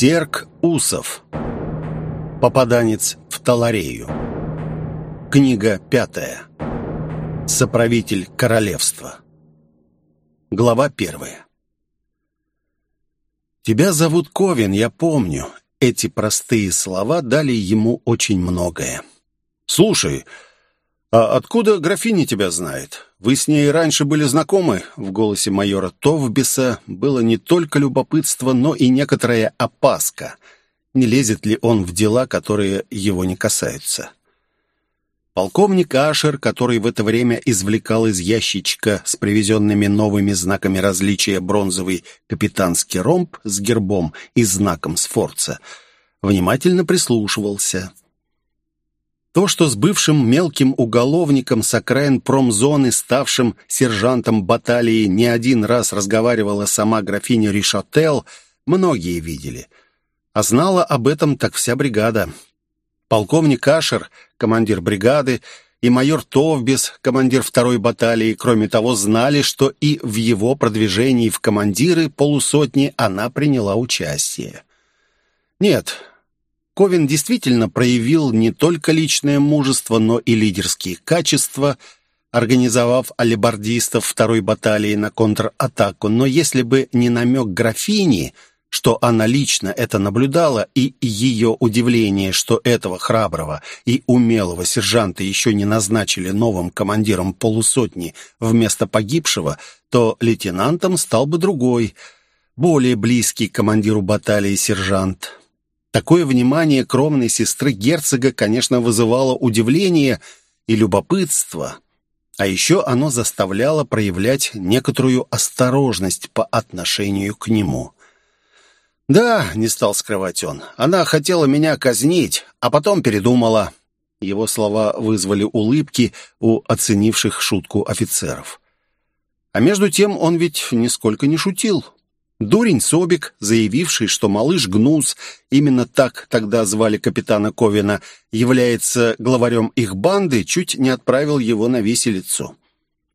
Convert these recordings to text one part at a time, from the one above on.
Серк Усов. Попаданец в Таларею. Книга пятая. Соправитель королевства. Глава первая. «Тебя зовут Ковин, я помню». Эти простые слова дали ему очень многое. «Слушай, а откуда графиня тебя знает? Вы с ней раньше были знакомы?» В голосе майора Товбиса было не только любопытство, но и некоторая опаска. Не лезет ли он в дела, которые его не касаются? Полковник Ашер, который в это время извлекал из ящичка с привезенными новыми знаками различия бронзовый капитанский ромб с гербом и знаком Сфорца, внимательно прислушивался. То, что с бывшим мелким уголовником с окраин промзоны, ставшим сержантом баталии, не один раз разговаривала сама графиня Ришотел, многие видели. А знала об этом так вся бригада. Полковник Ашер, командир бригады, и майор Товбес, командир второй баталии, кроме того, знали, что и в его продвижении в командиры полусотни она приняла участие. Нет, Ковин действительно проявил не только личное мужество, но и лидерские качества, организовав алибардистов второй баталии на контратаку. Но если бы не намек графини, что она лично это наблюдала, и ее удивление, что этого храброго и умелого сержанта еще не назначили новым командиром полусотни вместо погибшего, то лейтенантом стал бы другой, более близкий к командиру баталии сержант. Такое внимание кровной сестры герцога, конечно, вызывало удивление и любопытство, а еще оно заставляло проявлять некоторую осторожность по отношению к нему. «Да», — не стал скрывать он, — «она хотела меня казнить, а потом передумала». Его слова вызвали улыбки у оценивших шутку офицеров. А между тем он ведь нисколько не шутил. Дурень Собик, заявивший, что малыш Гнус, именно так тогда звали капитана Ковина, является главарем их банды, чуть не отправил его на виселицу.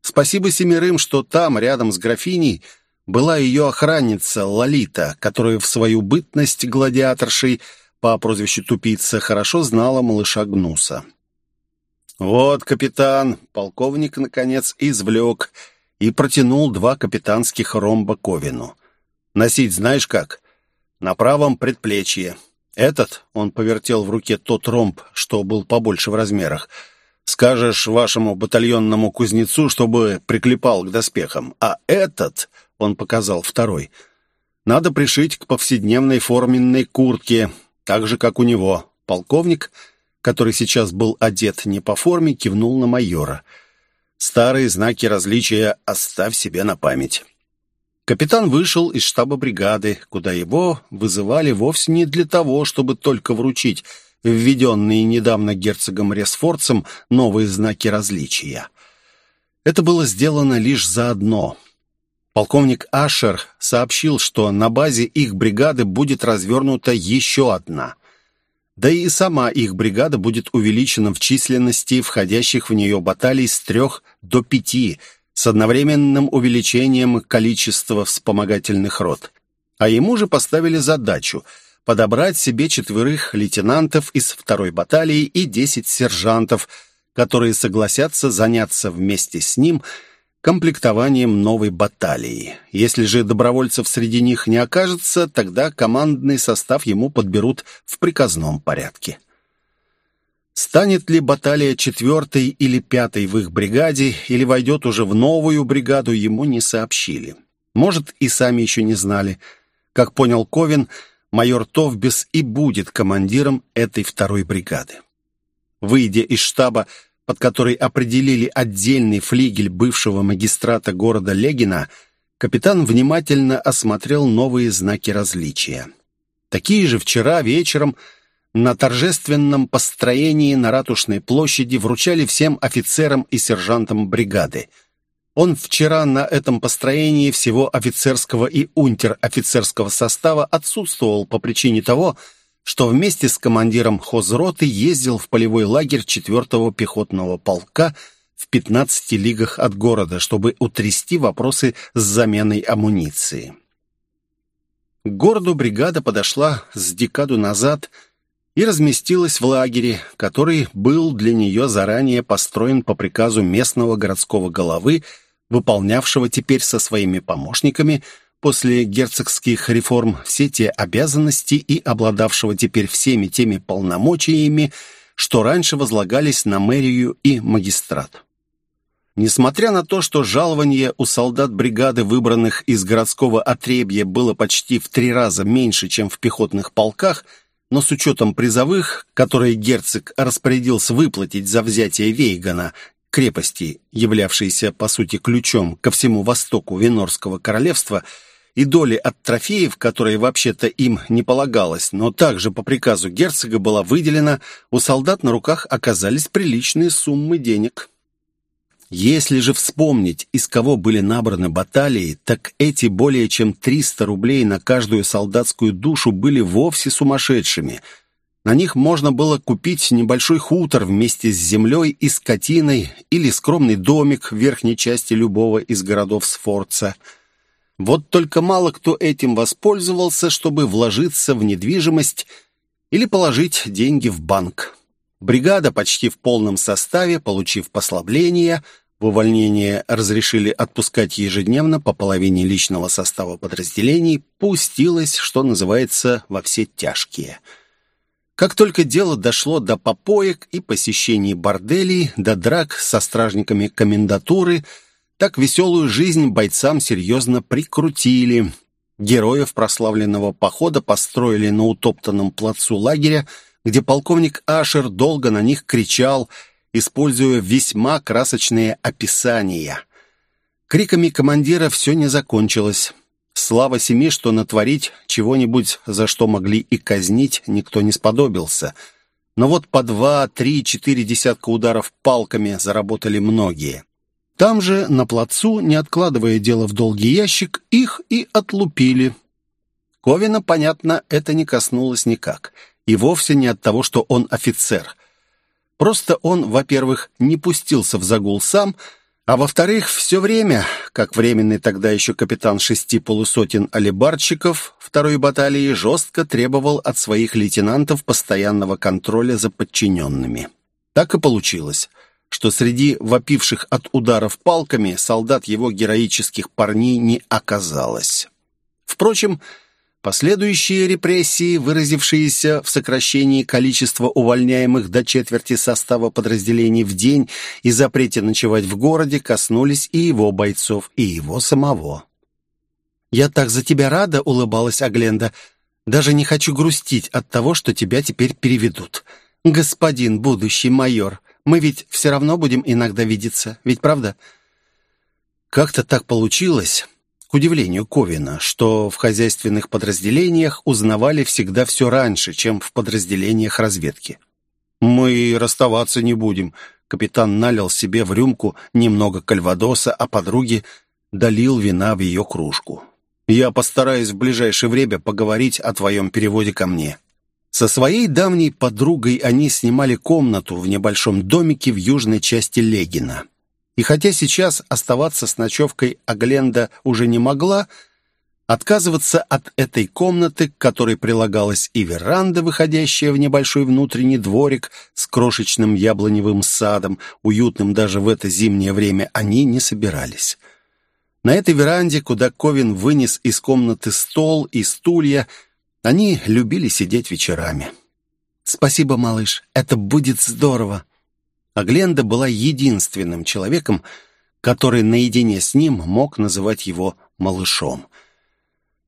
Спасибо семерым, что там, рядом с графиней, была ее охранница Лолита, которая в свою бытность гладиаторшей по прозвищу Тупица хорошо знала малыша Гнуса. «Вот, капитан!» — полковник, наконец, извлек и протянул два капитанских ромба Ковину — Носить знаешь как? На правом предплечье. Этот, он повертел в руке тот ромб, что был побольше в размерах, скажешь вашему батальонному кузнецу, чтобы приклепал к доспехам. А этот, он показал второй, надо пришить к повседневной форменной куртке, так же, как у него. Полковник, который сейчас был одет не по форме, кивнул на майора. Старые знаки различия оставь себе на память. Капитан вышел из штаба бригады, куда его вызывали вовсе не для того, чтобы только вручить введенные недавно герцогом Ресфорцем новые знаки различия. Это было сделано лишь заодно. Полковник Ашер сообщил, что на базе их бригады будет развернута еще одна. Да и сама их бригада будет увеличена в численности входящих в нее баталий с трех до пяти – с одновременным увеличением количества вспомогательных рот. А ему же поставили задачу подобрать себе четверых лейтенантов из второй баталии и десять сержантов, которые согласятся заняться вместе с ним комплектованием новой баталии. Если же добровольцев среди них не окажется, тогда командный состав ему подберут в приказном порядке. Станет ли баталия четвертой или пятой в их бригаде, или войдет уже в новую бригаду, ему не сообщили. Может, и сами еще не знали. Как понял Ковин, майор Товбес и будет командиром этой второй бригады. Выйдя из штаба, под который определили отдельный флигель бывшего магистрата города Легина, капитан внимательно осмотрел новые знаки различия. Такие же вчера вечером – на торжественном построении на Ратушной площади вручали всем офицерам и сержантам бригады. Он вчера на этом построении всего офицерского и унтер-офицерского состава отсутствовал по причине того, что вместе с командиром хозроты ездил в полевой лагерь 4-го пехотного полка в 15 лигах от города, чтобы утрясти вопросы с заменой амуниции. К городу бригада подошла с декаду назад и разместилась в лагере, который был для нее заранее построен по приказу местного городского головы, выполнявшего теперь со своими помощниками после герцогских реформ все те обязанности и обладавшего теперь всеми теми полномочиями, что раньше возлагались на мэрию и магистрат. Несмотря на то, что жалование у солдат бригады, выбранных из городского отребья, было почти в три раза меньше, чем в пехотных полках, но с учетом призовых, которые герцог распорядился выплатить за взятие Вейгана, крепости, являвшейся, по сути, ключом ко всему востоку Венорского королевства, и доли от трофеев, которые вообще-то им не полагалось, но также по приказу герцога была выделена, у солдат на руках оказались приличные суммы денег. Если же вспомнить, из кого были набраны баталии, так эти более чем 300 рублей на каждую солдатскую душу были вовсе сумасшедшими. На них можно было купить небольшой хутор вместе с землей и скотиной или скромный домик в верхней части любого из городов Сфорца. Вот только мало кто этим воспользовался, чтобы вложиться в недвижимость или положить деньги в банк. Бригада почти в полном составе, получив послабление, в увольнение разрешили отпускать ежедневно по половине личного состава подразделений, пустилась, что называется, во все тяжкие. Как только дело дошло до попоек и посещений борделей, до драк со стражниками комендатуры, так веселую жизнь бойцам серьезно прикрутили. Героев прославленного похода построили на утоптанном плацу лагеря, где полковник Ашер долго на них кричал, используя весьма красочные описания. Криками командира все не закончилось. Слава семи, что натворить чего-нибудь, за что могли и казнить, никто не сподобился. Но вот по два, три, четыре десятка ударов палками заработали многие. Там же, на плацу, не откладывая дело в долгий ящик, их и отлупили. Ковина, понятно, это не коснулось никак — и вовсе не от того, что он офицер. Просто он, во-первых, не пустился в загул сам, а во-вторых, все время, как временный тогда еще капитан шести полусотен алибарщиков второй баталии, жестко требовал от своих лейтенантов постоянного контроля за подчиненными. Так и получилось, что среди вопивших от ударов палками солдат его героических парней не оказалось. Впрочем, Последующие репрессии, выразившиеся в сокращении количества увольняемых до четверти состава подразделений в день и запрете ночевать в городе, коснулись и его бойцов, и его самого. «Я так за тебя рада», — улыбалась Агленда. «Даже не хочу грустить от того, что тебя теперь переведут. Господин будущий майор, мы ведь все равно будем иногда видеться, ведь правда?» Как-то так получилось к удивлению Ковина, что в хозяйственных подразделениях узнавали всегда все раньше, чем в подразделениях разведки. «Мы расставаться не будем», — капитан налил себе в рюмку немного кальвадоса, а подруге долил вина в ее кружку. «Я постараюсь в ближайшее время поговорить о твоем переводе ко мне». Со своей давней подругой они снимали комнату в небольшом домике в южной части Легина. И хотя сейчас оставаться с ночевкой Агленда уже не могла, отказываться от этой комнаты, к которой прилагалась и веранда, выходящая в небольшой внутренний дворик с крошечным яблоневым садом, уютным даже в это зимнее время, они не собирались. На этой веранде, куда Ковин вынес из комнаты стол и стулья, они любили сидеть вечерами. «Спасибо, малыш, это будет здорово!» А Гленда была единственным человеком, который наедине с ним мог называть его малышом.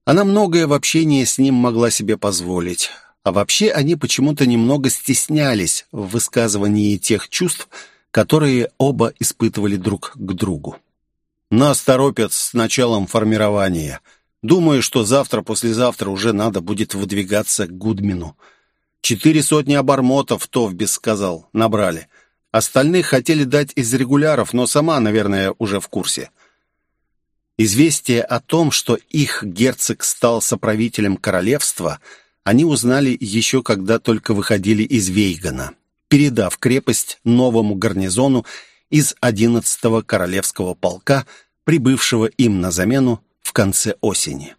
Она многое в общении с ним могла себе позволить, а вообще они почему-то немного стеснялись в высказывании тех чувств, которые оба испытывали друг к другу. «Нас торопят с началом формирования. Думаю, что завтра-послезавтра уже надо будет выдвигаться к Гудмину. Четыре сотни обормотов, Товбис сказал, набрали». Остальных хотели дать из регуляров, но сама, наверное, уже в курсе. Известие о том, что их герцог стал соправителем королевства, они узнали еще когда только выходили из Вейгана, передав крепость новому гарнизону из 11-го королевского полка, прибывшего им на замену в конце осени.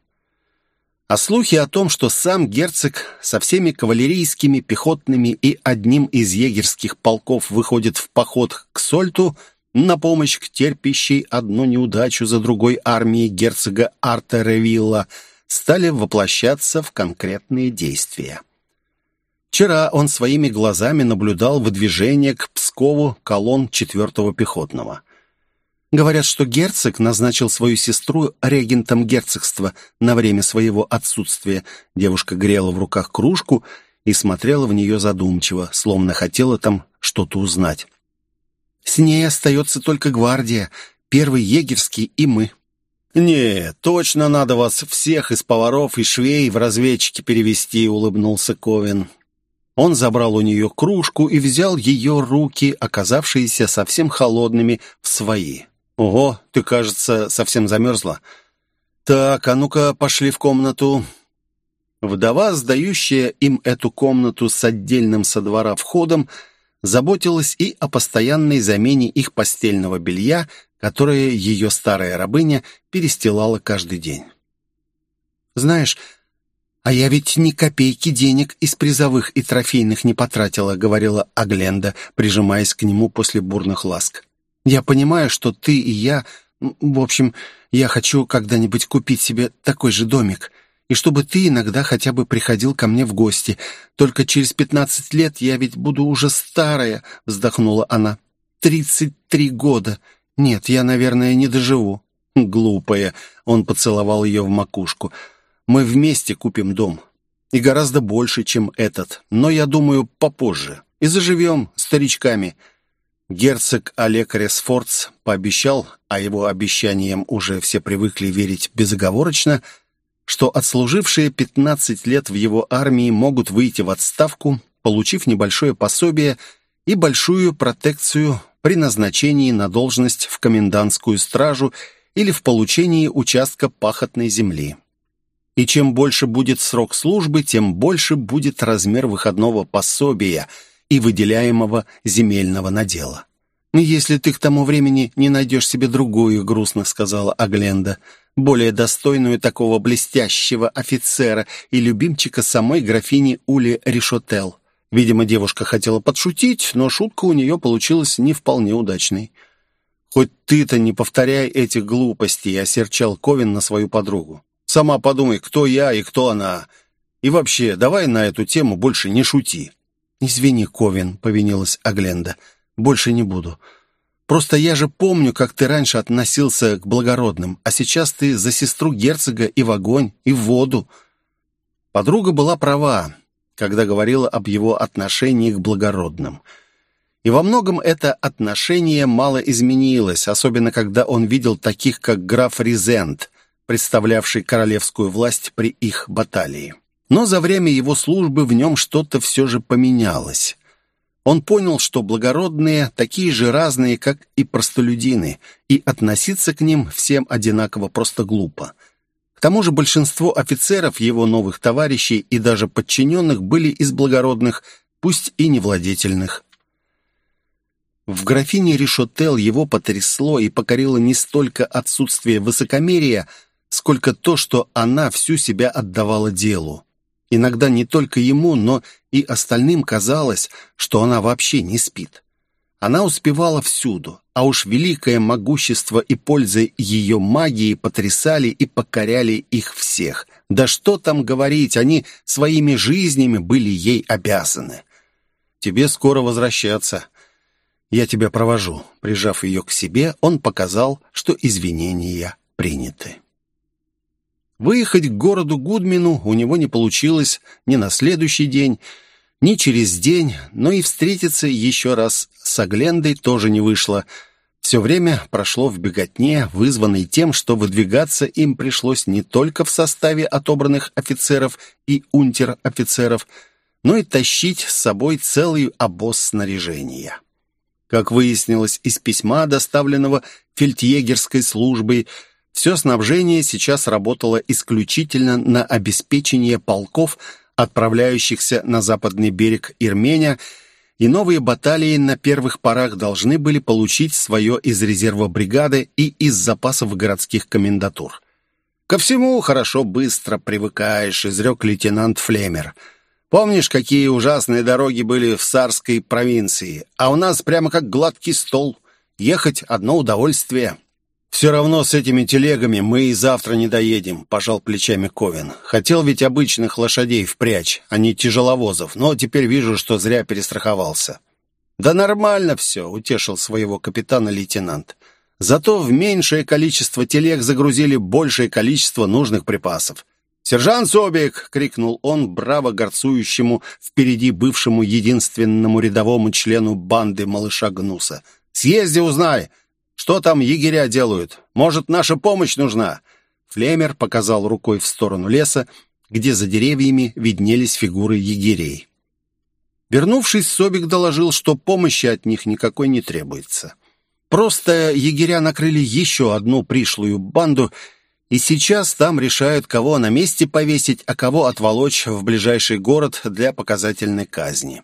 А слухи о том, что сам герцог со всеми кавалерийскими, пехотными и одним из егерских полков выходит в поход к Сольту на помощь к терпящей одну неудачу за другой армии герцога Арта Ревилла, стали воплощаться в конкретные действия. Вчера он своими глазами наблюдал выдвижение к Пскову колонн 4-го пехотного. Говорят, что герцог назначил свою сестру регентом герцогства на время своего отсутствия. Девушка грела в руках кружку и смотрела в нее задумчиво, словно хотела там что-то узнать. «С ней остается только гвардия, первый егерский и мы». «Не, точно надо вас всех из поваров и швей в разведчики перевести», — улыбнулся Ковин. Он забрал у нее кружку и взял ее руки, оказавшиеся совсем холодными, в свои. «Ого, ты, кажется, совсем замерзла. Так, а ну-ка, пошли в комнату». Вдова, сдающая им эту комнату с отдельным со двора входом, заботилась и о постоянной замене их постельного белья, которое ее старая рабыня перестилала каждый день. «Знаешь, а я ведь ни копейки денег из призовых и трофейных не потратила», — говорила Агленда, прижимаясь к нему после бурных ласк. Я понимаю, что ты и я... В общем, я хочу когда-нибудь купить себе такой же домик, и чтобы ты иногда хотя бы приходил ко мне в гости. Только через пятнадцать лет я ведь буду уже старая», — вздохнула она. «Тридцать три года. Нет, я, наверное, не доживу». «Глупая», — он поцеловал ее в макушку. «Мы вместе купим дом. И гораздо больше, чем этот. Но, я думаю, попозже. И заживем старичками». Герцог Олег Ресфордс пообещал, а его обещаниям уже все привыкли верить безоговорочно, что отслужившие 15 лет в его армии могут выйти в отставку, получив небольшое пособие и большую протекцию при назначении на должность в комендантскую стражу или в получении участка пахотной земли. И чем больше будет срок службы, тем больше будет размер выходного пособия – и выделяемого земельного надела. «Если ты к тому времени не найдешь себе другую, — грустно сказала Агленда, — более достойную такого блестящего офицера и любимчика самой графини Ули Ришотел». Видимо, девушка хотела подшутить, но шутка у нее получилась не вполне удачной. «Хоть ты-то не повторяй этих глупостей», — осерчал Ковин на свою подругу. «Сама подумай, кто я и кто она. И вообще, давай на эту тему больше не шути». «Извини, Ковин», — повинилась Агленда. «Больше не буду. Просто я же помню, как ты раньше относился к благородным, а сейчас ты за сестру герцога и в огонь, и в воду». Подруга была права, когда говорила об его отношении к благородным. И во многом это отношение мало изменилось, особенно когда он видел таких, как граф Ризент, представлявший королевскую власть при их баталии. Но за время его службы в нем что-то все же поменялось. Он понял, что благородные такие же разные, как и простолюдины, и относиться к ним всем одинаково просто глупо. К тому же большинство офицеров его новых товарищей и даже подчиненных были из благородных, пусть и невладетельных. В графине Ришотел его потрясло и покорило не столько отсутствие высокомерия, сколько то, что она всю себя отдавала делу. Иногда не только ему, но и остальным казалось, что она вообще не спит. Она успевала всюду, а уж великое могущество и польза ее магии потрясали и покоряли их всех. Да что там говорить, они своими жизнями были ей обязаны. «Тебе скоро возвращаться. Я тебя провожу». Прижав ее к себе, он показал, что извинения приняты. Выехать к городу Гудмину у него не получилось ни на следующий день, ни через день, но и встретиться еще раз с Аглендой тоже не вышло. Все время прошло в беготне, вызванной тем, что выдвигаться им пришлось не только в составе отобранных офицеров и унтер-офицеров, но и тащить с собой целый обоз снаряжения. Как выяснилось из письма, доставленного фельдъегерской службой, все снабжение сейчас работало исключительно на обеспечение полков, отправляющихся на западный берег Ирмения, и новые баталии на первых порах должны были получить свое из резерва бригады и из запасов городских комендатур. «Ко всему хорошо быстро привыкаешь», — изрек лейтенант Флемер. «Помнишь, какие ужасные дороги были в Сарской провинции? А у нас прямо как гладкий стол. Ехать — одно удовольствие». «Все равно с этими телегами мы и завтра не доедем», — пожал плечами Ковин. «Хотел ведь обычных лошадей впрячь, а не тяжеловозов, но теперь вижу, что зря перестраховался». «Да нормально все», — утешил своего капитана лейтенант. «Зато в меньшее количество телег загрузили большее количество нужных припасов. «Сержант Собик!» — крикнул он браво горцующему впереди бывшему единственному рядовому члену банды малыша Гнуса. «Съезди, узнай, что там егеря делают? Может, наша помощь нужна?» Флемер показал рукой в сторону леса, где за деревьями виднелись фигуры егерей. Вернувшись, Собик доложил, что помощи от них никакой не требуется. Просто егеря накрыли еще одну пришлую банду, и сейчас там решают, кого на месте повесить, а кого отволочь в ближайший город для показательной казни.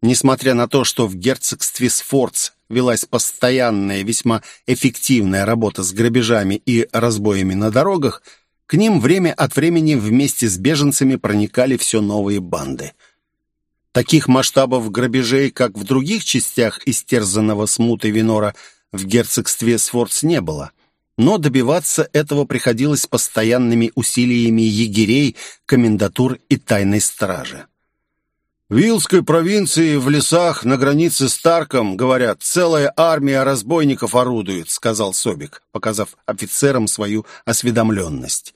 Несмотря на то, что в герцогстве Сфорц велась постоянная, весьма эффективная работа с грабежами и разбоями на дорогах, к ним время от времени вместе с беженцами проникали все новые банды. Таких масштабов грабежей, как в других частях истерзанного смуты Винора, в герцогстве Сфорц не было. Но добиваться этого приходилось постоянными усилиями егерей, комендатур и тайной стражи. В Вилской провинции, в лесах, на границе с Тарком, говорят, целая армия разбойников орудует, сказал Собик, показав офицерам свою осведомленность.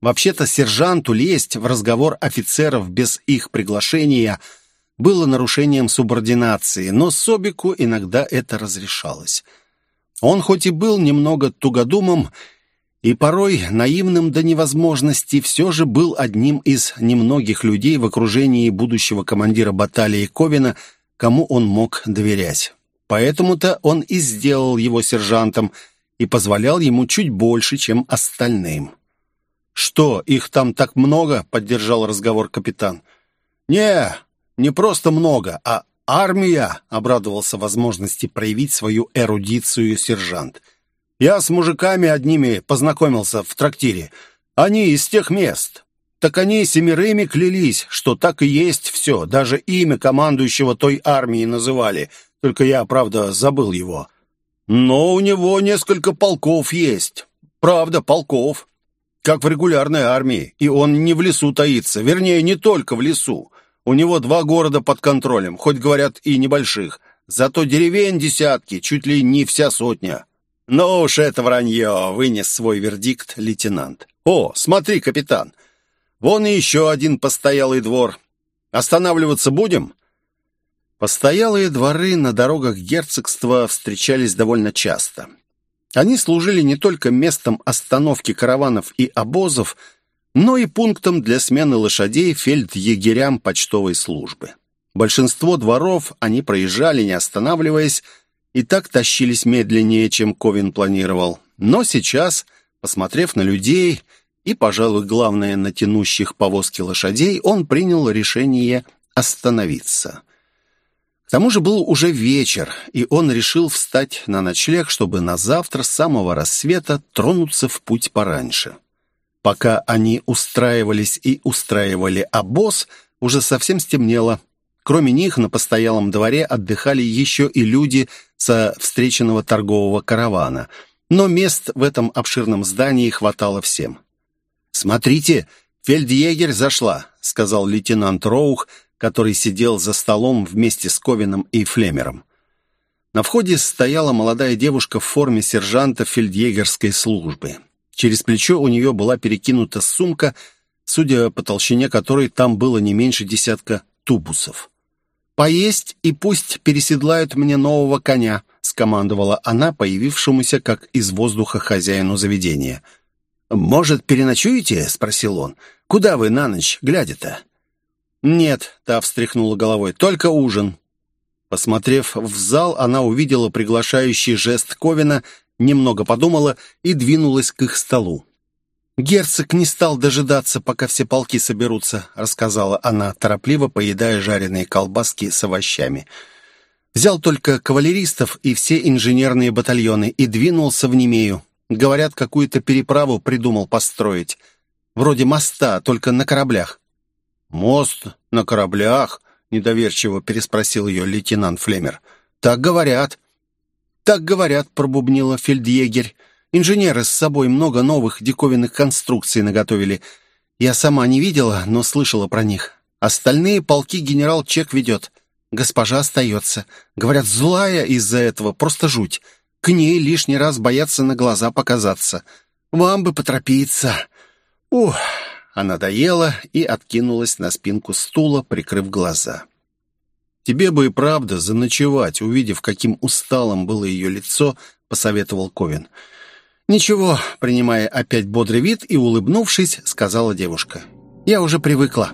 Вообще-то сержанту лезть в разговор офицеров без их приглашения было нарушением субординации, но Собику иногда это разрешалось. Он хоть и был немного тугодумом и порой наивным до невозможности, все же был одним из немногих людей в окружении будущего командира баталии Ковина, кому он мог доверять. Поэтому-то он и сделал его сержантом и позволял ему чуть больше, чем остальным. «Что, их там так много?» — поддержал разговор капитан. «Не, не просто много, а армия!» — обрадовался возможности проявить свою эрудицию сержант. Я с мужиками одними познакомился в трактире. Они из тех мест. Так они семерыми клялись, что так и есть все. Даже имя командующего той армии называли. Только я, правда, забыл его. Но у него несколько полков есть. Правда, полков. Как в регулярной армии. И он не в лесу таится. Вернее, не только в лесу. У него два города под контролем, хоть, говорят, и небольших. Зато деревень десятки, чуть ли не вся сотня. «Ну уж это вранье!» — вынес свой вердикт лейтенант. «О, смотри, капитан! Вон и еще один постоялый двор. Останавливаться будем?» Постоялые дворы на дорогах герцогства встречались довольно часто. Они служили не только местом остановки караванов и обозов, но и пунктом для смены лошадей фельдъегерям почтовой службы. Большинство дворов они проезжали, не останавливаясь, и так тащились медленнее, чем Ковин планировал. Но сейчас, посмотрев на людей и, пожалуй, главное, на тянущих повозки лошадей, он принял решение остановиться. К тому же был уже вечер, и он решил встать на ночлег, чтобы на завтра с самого рассвета тронуться в путь пораньше. Пока они устраивались и устраивали обоз, уже совсем стемнело. Кроме них на постоялом дворе отдыхали еще и люди со встреченного торгового каравана. Но мест в этом обширном здании хватало всем. «Смотрите, фельдъегерь зашла», — сказал лейтенант Роух, который сидел за столом вместе с Ковином и Флемером. На входе стояла молодая девушка в форме сержанта фельдъегерской службы. Через плечо у нее была перекинута сумка, судя по толщине которой там было не меньше десятка тубусов. «Поесть и пусть переседлают мне нового коня», — скомандовала она появившемуся как из воздуха хозяину заведения. «Может, переночуете?» — спросил он. «Куда вы на ночь глядя-то?» «Нет», — та встряхнула головой, — «только ужин». Посмотрев в зал, она увидела приглашающий жест Ковина, немного подумала и двинулась к их столу. «Герцог не стал дожидаться, пока все полки соберутся», — рассказала она, торопливо поедая жареные колбаски с овощами. «Взял только кавалеристов и все инженерные батальоны и двинулся в Немею. Говорят, какую-то переправу придумал построить. Вроде моста, только на кораблях». «Мост на кораблях?» — недоверчиво переспросил ее лейтенант Флемер. «Так говорят». «Так говорят», — пробубнила фельдъегерь. «Инженеры с собой много новых диковинных конструкций наготовили. Я сама не видела, но слышала про них. Остальные полки генерал Чек ведет. Госпожа остается. Говорят, злая из-за этого, просто жуть. К ней лишний раз боятся на глаза показаться. Вам бы поторопиться. Ух, она доела и откинулась на спинку стула, прикрыв глаза. «Тебе бы и правда заночевать», увидев, каким усталым было ее лицо, посоветовал Ковин. «Ничего», — принимая опять бодрый вид и улыбнувшись, сказала девушка. «Я уже привыкла».